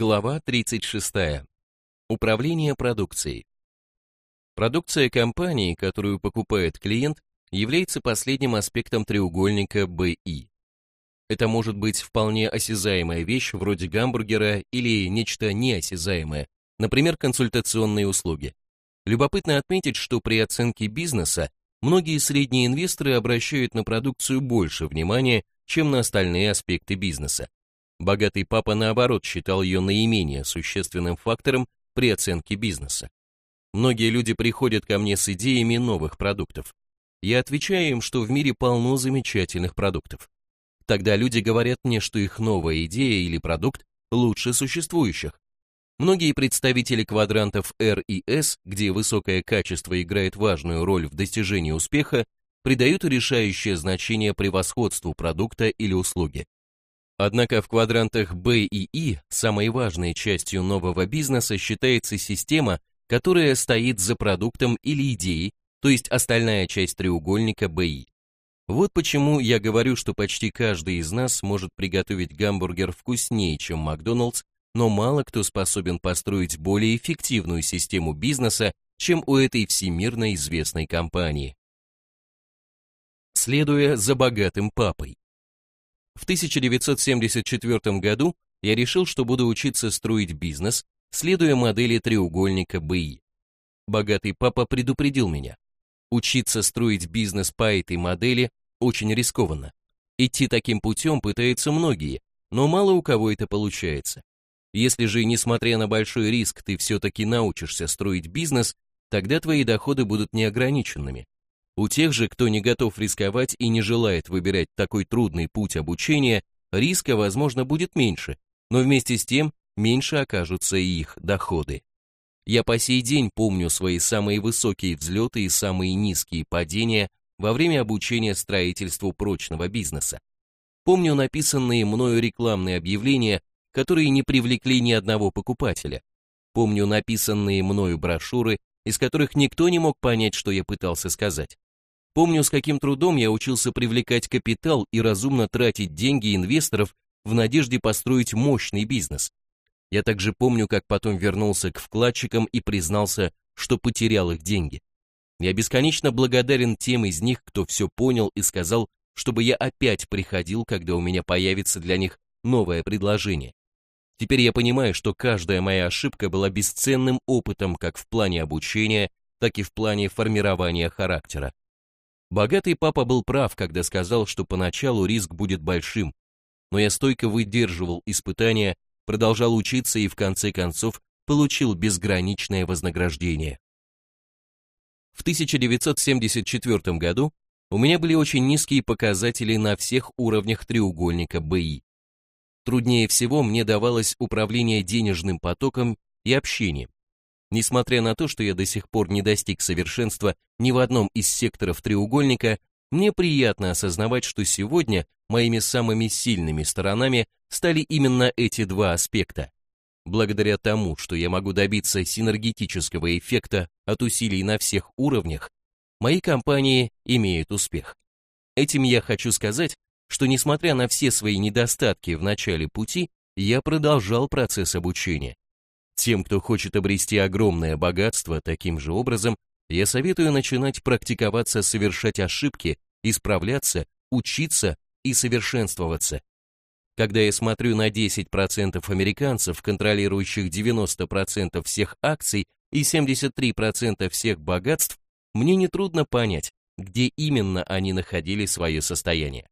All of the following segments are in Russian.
Глава 36. Управление продукцией. Продукция компании, которую покупает клиент, является последним аспектом треугольника BI. Это может быть вполне осязаемая вещь, вроде гамбургера, или нечто неосязаемое, например, консультационные услуги. Любопытно отметить, что при оценке бизнеса многие средние инвесторы обращают на продукцию больше внимания, чем на остальные аспекты бизнеса. Богатый папа, наоборот, считал ее наименее существенным фактором при оценке бизнеса. Многие люди приходят ко мне с идеями новых продуктов. Я отвечаю им, что в мире полно замечательных продуктов. Тогда люди говорят мне, что их новая идея или продукт лучше существующих. Многие представители квадрантов R и S, где высокое качество играет важную роль в достижении успеха, придают решающее значение превосходству продукта или услуги. Однако в квадрантах B и I самой важной частью нового бизнеса считается система, которая стоит за продуктом или идеей, то есть остальная часть треугольника BI. Вот почему я говорю, что почти каждый из нас может приготовить гамбургер вкуснее, чем Макдоналдс, но мало кто способен построить более эффективную систему бизнеса, чем у этой всемирно известной компании. Следуя за богатым папой. В 1974 году я решил, что буду учиться строить бизнес, следуя модели треугольника БИ. Богатый папа предупредил меня. Учиться строить бизнес по этой модели очень рискованно. Идти таким путем пытаются многие, но мало у кого это получается. Если же, несмотря на большой риск, ты все-таки научишься строить бизнес, тогда твои доходы будут неограниченными. У тех же, кто не готов рисковать и не желает выбирать такой трудный путь обучения, риска, возможно, будет меньше, но вместе с тем меньше окажутся и их доходы. Я по сей день помню свои самые высокие взлеты и самые низкие падения во время обучения строительству прочного бизнеса. Помню написанные мною рекламные объявления, которые не привлекли ни одного покупателя. Помню написанные мною брошюры, из которых никто не мог понять, что я пытался сказать. Помню, с каким трудом я учился привлекать капитал и разумно тратить деньги инвесторов в надежде построить мощный бизнес. Я также помню, как потом вернулся к вкладчикам и признался, что потерял их деньги. Я бесконечно благодарен тем из них, кто все понял и сказал, чтобы я опять приходил, когда у меня появится для них новое предложение. Теперь я понимаю, что каждая моя ошибка была бесценным опытом как в плане обучения, так и в плане формирования характера. Богатый папа был прав, когда сказал, что поначалу риск будет большим, но я стойко выдерживал испытания, продолжал учиться и в конце концов получил безграничное вознаграждение. В 1974 году у меня были очень низкие показатели на всех уровнях треугольника БИ. Труднее всего мне давалось управление денежным потоком и общением. Несмотря на то, что я до сих пор не достиг совершенства ни в одном из секторов треугольника, мне приятно осознавать, что сегодня моими самыми сильными сторонами стали именно эти два аспекта. Благодаря тому, что я могу добиться синергетического эффекта от усилий на всех уровнях, мои компании имеют успех. Этим я хочу сказать, что несмотря на все свои недостатки в начале пути, я продолжал процесс обучения. Тем, кто хочет обрести огромное богатство таким же образом, я советую начинать практиковаться совершать ошибки, исправляться, учиться и совершенствоваться. Когда я смотрю на 10% американцев, контролирующих 90% всех акций и 73% всех богатств, мне нетрудно понять, где именно они находили свое состояние.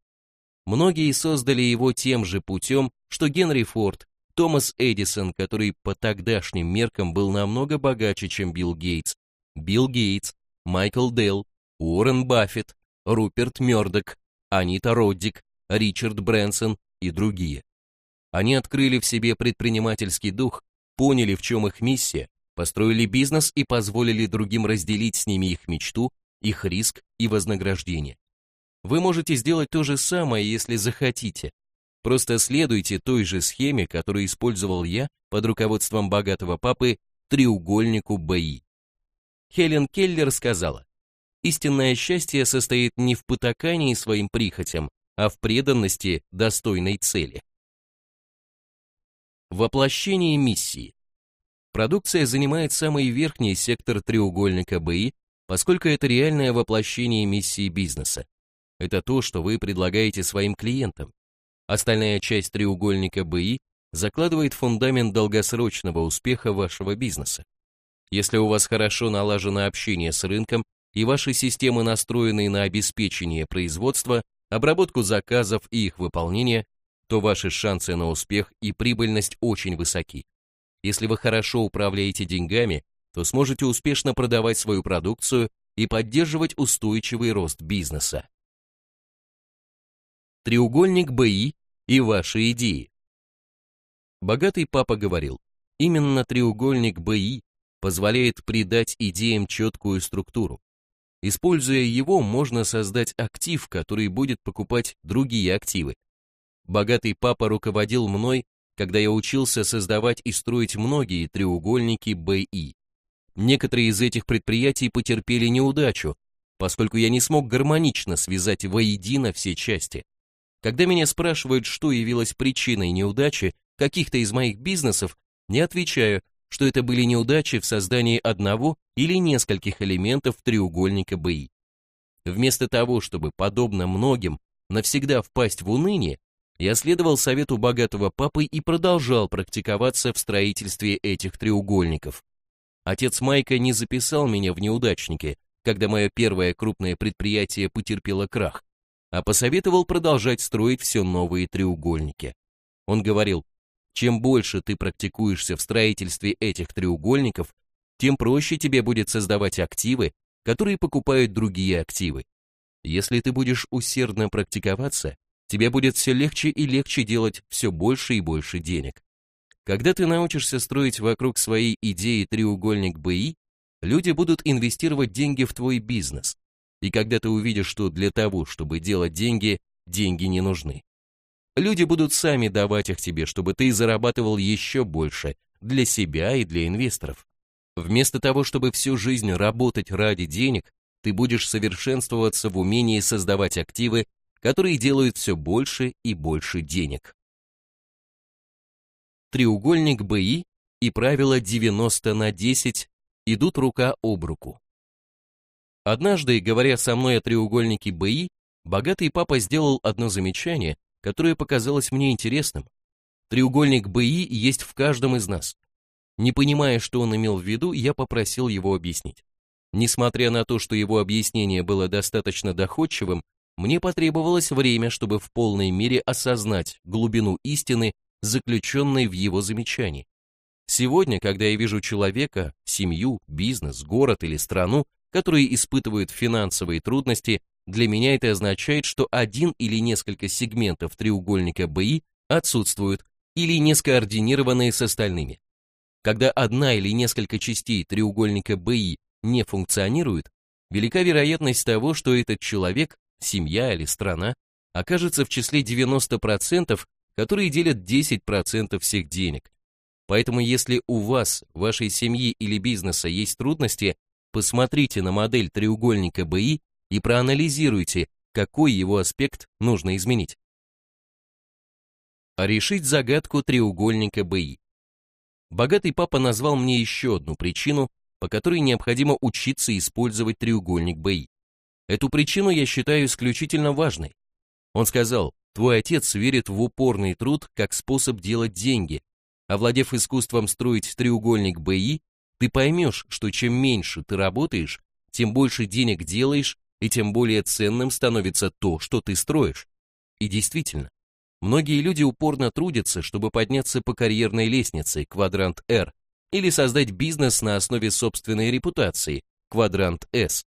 Многие создали его тем же путем, что Генри Форд, Томас Эдисон, который по тогдашним меркам был намного богаче, чем Билл Гейтс, Билл Гейтс, Майкл Делл, Уоррен Баффет, Руперт Мёрдок, Анита Роддик, Ричард Брэнсон и другие. Они открыли в себе предпринимательский дух, поняли, в чем их миссия, построили бизнес и позволили другим разделить с ними их мечту, их риск и вознаграждение. Вы можете сделать то же самое, если захотите, Просто следуйте той же схеме, которую использовал я под руководством богатого папы треугольнику БИ. Хелен Келлер сказала, истинное счастье состоит не в потакании своим прихотям, а в преданности достойной цели. Воплощение миссии. Продукция занимает самый верхний сектор треугольника БИ, поскольку это реальное воплощение миссии бизнеса. Это то, что вы предлагаете своим клиентам. Остальная часть треугольника БИ закладывает фундамент долгосрочного успеха вашего бизнеса. Если у вас хорошо налажено общение с рынком и ваши системы настроены на обеспечение производства, обработку заказов и их выполнение, то ваши шансы на успех и прибыльность очень высоки. Если вы хорошо управляете деньгами, то сможете успешно продавать свою продукцию и поддерживать устойчивый рост бизнеса. Треугольник БИ и ваши идеи. Богатый папа говорил, именно треугольник БИ позволяет придать идеям четкую структуру. Используя его, можно создать актив, который будет покупать другие активы. Богатый папа руководил мной, когда я учился создавать и строить многие треугольники БИ. Некоторые из этих предприятий потерпели неудачу, поскольку я не смог гармонично связать воедино все части. Когда меня спрашивают, что явилось причиной неудачи каких-то из моих бизнесов, не отвечаю, что это были неудачи в создании одного или нескольких элементов треугольника БИ. Вместо того, чтобы, подобно многим, навсегда впасть в уныние, я следовал совету богатого папы и продолжал практиковаться в строительстве этих треугольников. Отец Майка не записал меня в неудачники, когда мое первое крупное предприятие потерпело крах, а посоветовал продолжать строить все новые треугольники. Он говорил, чем больше ты практикуешься в строительстве этих треугольников, тем проще тебе будет создавать активы, которые покупают другие активы. Если ты будешь усердно практиковаться, тебе будет все легче и легче делать все больше и больше денег. Когда ты научишься строить вокруг своей идеи треугольник БИ, люди будут инвестировать деньги в твой бизнес. И когда ты увидишь, что для того, чтобы делать деньги, деньги не нужны. Люди будут сами давать их тебе, чтобы ты зарабатывал еще больше для себя и для инвесторов. Вместо того, чтобы всю жизнь работать ради денег, ты будешь совершенствоваться в умении создавать активы, которые делают все больше и больше денег. Треугольник БИ и правило 90 на 10 идут рука об руку. Однажды, говоря со мной о треугольнике БИ, богатый папа сделал одно замечание, которое показалось мне интересным. Треугольник БИ есть в каждом из нас. Не понимая, что он имел в виду, я попросил его объяснить. Несмотря на то, что его объяснение было достаточно доходчивым, мне потребовалось время, чтобы в полной мере осознать глубину истины, заключенной в его замечании. Сегодня, когда я вижу человека, семью, бизнес, город или страну, которые испытывают финансовые трудности, для меня это означает, что один или несколько сегментов треугольника БИ отсутствуют или не скоординированные с остальными. Когда одна или несколько частей треугольника БИ не функционируют, велика вероятность того, что этот человек, семья или страна, окажется в числе 90%, которые делят 10% всех денег. Поэтому если у вас, вашей семьи или бизнеса есть трудности, посмотрите на модель треугольника БИ и проанализируйте, какой его аспект нужно изменить. Решить загадку треугольника БИ. Богатый папа назвал мне еще одну причину, по которой необходимо учиться использовать треугольник БИ. Эту причину я считаю исключительно важной. Он сказал, твой отец верит в упорный труд как способ делать деньги. Овладев искусством строить треугольник БИ, ты поймешь, что чем меньше ты работаешь, тем больше денег делаешь и тем более ценным становится то, что ты строишь. И действительно, многие люди упорно трудятся, чтобы подняться по карьерной лестнице, квадрант R, или создать бизнес на основе собственной репутации, квадрант S.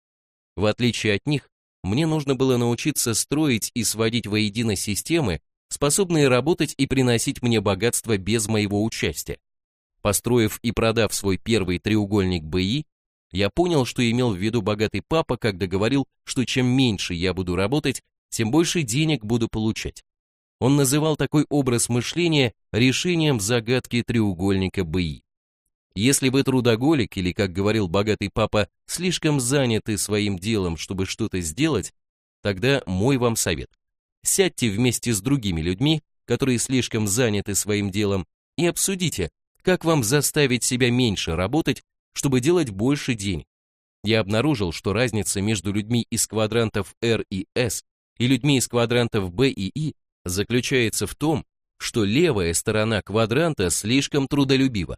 В отличие от них, мне нужно было научиться строить и сводить воедино системы, способные работать и приносить мне богатство без моего участия. Построив и продав свой первый треугольник БИ, я понял, что имел в виду богатый папа, когда говорил, что чем меньше я буду работать, тем больше денег буду получать. Он называл такой образ мышления решением загадки треугольника БИ. Если вы трудоголик или, как говорил богатый папа, слишком заняты своим делом, чтобы что-то сделать, тогда мой вам совет. Сядьте вместе с другими людьми, которые слишком заняты своим делом, и обсудите, как вам заставить себя меньше работать, чтобы делать больше денег. Я обнаружил, что разница между людьми из квадрантов R и S и людьми из квадрантов B и I заключается в том, что левая сторона квадранта слишком трудолюбива.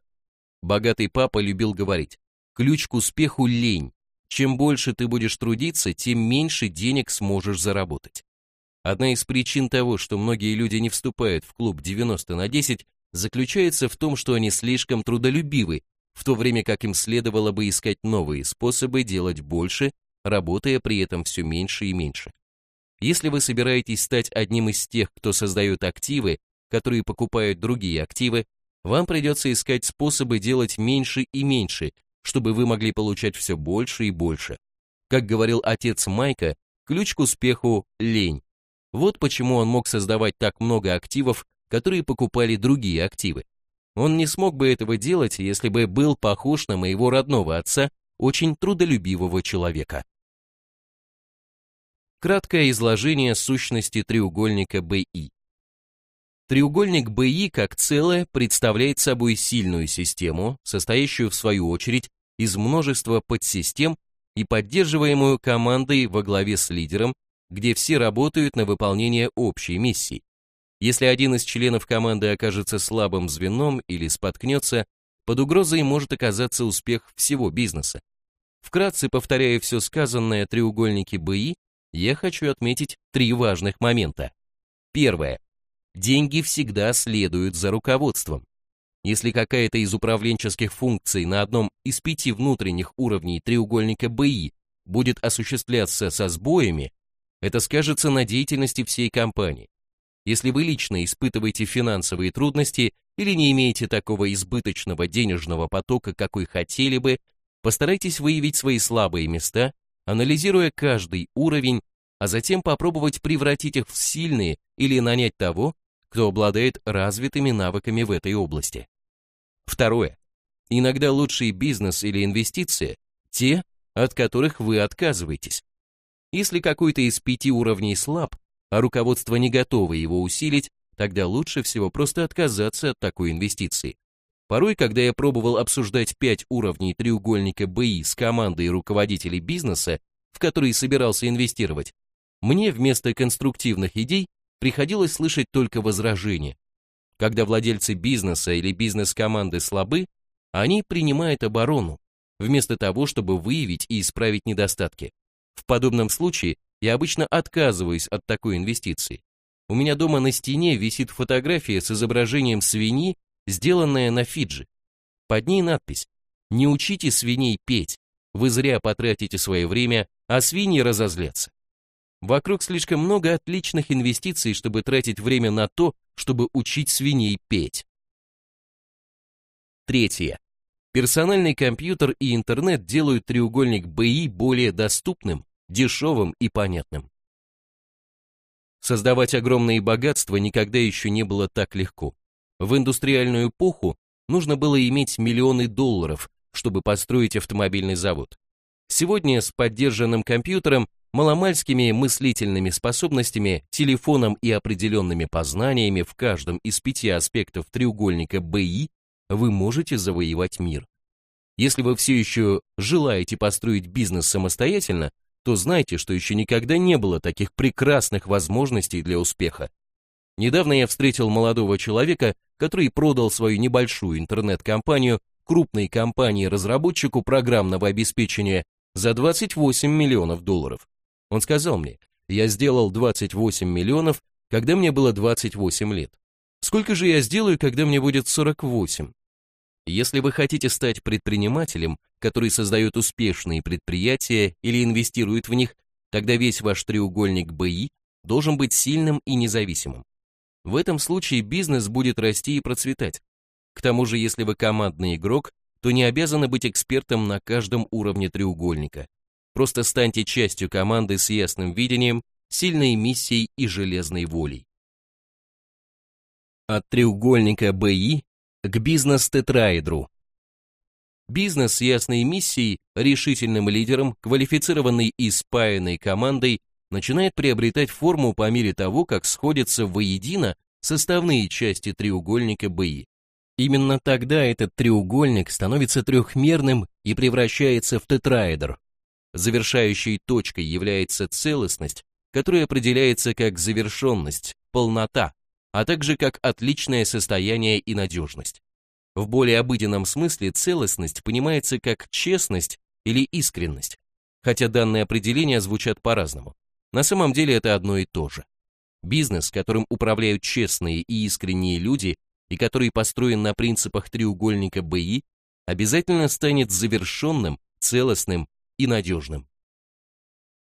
Богатый папа любил говорить, ключ к успеху – лень. Чем больше ты будешь трудиться, тем меньше денег сможешь заработать. Одна из причин того, что многие люди не вступают в клуб 90 на 10, заключается в том, что они слишком трудолюбивы, в то время как им следовало бы искать новые способы делать больше, работая при этом все меньше и меньше. Если вы собираетесь стать одним из тех, кто создает активы, которые покупают другие активы, вам придется искать способы делать меньше и меньше, чтобы вы могли получать все больше и больше. Как говорил отец Майка, ключ к успеху – лень. Вот почему он мог создавать так много активов, которые покупали другие активы. Он не смог бы этого делать, если бы был похож на моего родного отца, очень трудолюбивого человека. Краткое изложение сущности треугольника BI. Треугольник BI как целое представляет собой сильную систему, состоящую в свою очередь из множества подсистем и поддерживаемую командой во главе с лидером, где все работают на выполнение общей миссии. Если один из членов команды окажется слабым звеном или споткнется, под угрозой может оказаться успех всего бизнеса. Вкратце повторяя все сказанное о треугольнике БИ, я хочу отметить три важных момента. Первое. Деньги всегда следуют за руководством. Если какая-то из управленческих функций на одном из пяти внутренних уровней треугольника БИ будет осуществляться со сбоями, это скажется на деятельности всей компании. Если вы лично испытываете финансовые трудности или не имеете такого избыточного денежного потока, какой хотели бы, постарайтесь выявить свои слабые места, анализируя каждый уровень, а затем попробовать превратить их в сильные или нанять того, кто обладает развитыми навыками в этой области. Второе. Иногда лучший бизнес или инвестиции – те, от которых вы отказываетесь. Если какой-то из пяти уровней слаб, а руководство не готово его усилить, тогда лучше всего просто отказаться от такой инвестиции. Порой, когда я пробовал обсуждать пять уровней треугольника БИ с командой руководителей бизнеса, в который собирался инвестировать, мне вместо конструктивных идей приходилось слышать только возражения. Когда владельцы бизнеса или бизнес-команды слабы, они принимают оборону, вместо того, чтобы выявить и исправить недостатки. В подобном случае я обычно отказываюсь от такой инвестиции. У меня дома на стене висит фотография с изображением свиньи, сделанная на Фиджи. Под ней надпись «Не учите свиней петь, вы зря потратите свое время, а свиньи разозлятся». Вокруг слишком много отличных инвестиций, чтобы тратить время на то, чтобы учить свиней петь. Третье. Персональный компьютер и интернет делают треугольник БИ более доступным, дешевым и понятным. Создавать огромные богатства никогда еще не было так легко. В индустриальную эпоху нужно было иметь миллионы долларов, чтобы построить автомобильный завод. Сегодня с поддержанным компьютером, маломальскими мыслительными способностями, телефоном и определенными познаниями в каждом из пяти аспектов треугольника БИ вы можете завоевать мир. Если вы все еще желаете построить бизнес самостоятельно, то знайте, что еще никогда не было таких прекрасных возможностей для успеха. Недавно я встретил молодого человека, который продал свою небольшую интернет-компанию крупной компании-разработчику программного обеспечения за 28 миллионов долларов. Он сказал мне, я сделал 28 миллионов, когда мне было 28 лет. Сколько же я сделаю, когда мне будет 48? Если вы хотите стать предпринимателем, который создает успешные предприятия или инвестирует в них, тогда весь ваш треугольник БИ должен быть сильным и независимым. В этом случае бизнес будет расти и процветать. К тому же, если вы командный игрок, то не обязаны быть экспертом на каждом уровне треугольника. Просто станьте частью команды с ясным видением, сильной миссией и железной волей. От треугольника БИ к бизнес-тетраэдру. Бизнес с ясной миссией, решительным лидером, квалифицированной и спаянной командой начинает приобретать форму по мере того, как сходятся воедино составные части треугольника БИ. Именно тогда этот треугольник становится трехмерным и превращается в тетраэдр. Завершающей точкой является целостность, которая определяется как завершенность, полнота, а также как отличное состояние и надежность. В более обыденном смысле целостность понимается как честность или искренность, хотя данные определения звучат по-разному. На самом деле это одно и то же. Бизнес, которым управляют честные и искренние люди, и который построен на принципах треугольника БИ, обязательно станет завершенным, целостным и надежным.